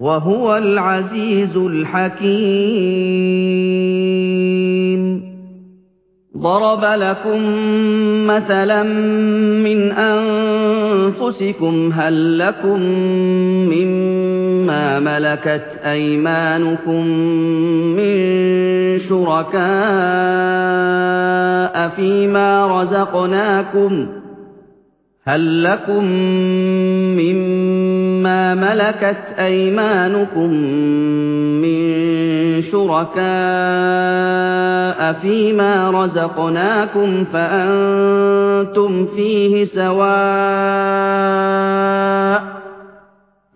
وَهُوَ الْعَزِيزُ الْحَكِيمُ. ضَرَبَ لَكُم مَّثَلًا مِّنْ أَنفُسِكُمْ هَل لَّكُم مِّمَّا مَلَكَتْ أَيْمَانُكُم مِّن شُرَكَاءَ فِيمَا رَزَقْنَاكُمْ هَل لَّكُم مِّمَّا مَلَكَتْ أَيْمَانُكُم مِّن شُرَكَاءَ فِيمَا رَزَقْنَاكُمْ فَأَنتُمْ فِيهِ سَوَاءٌ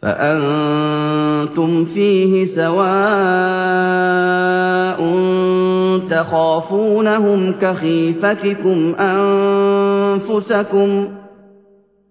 فَأَنتُمْ فِيهِ سَوَاءٌ تَخَافُونَهُمْ كَخِيفَتِكُمْ أَنفُسَكُمْ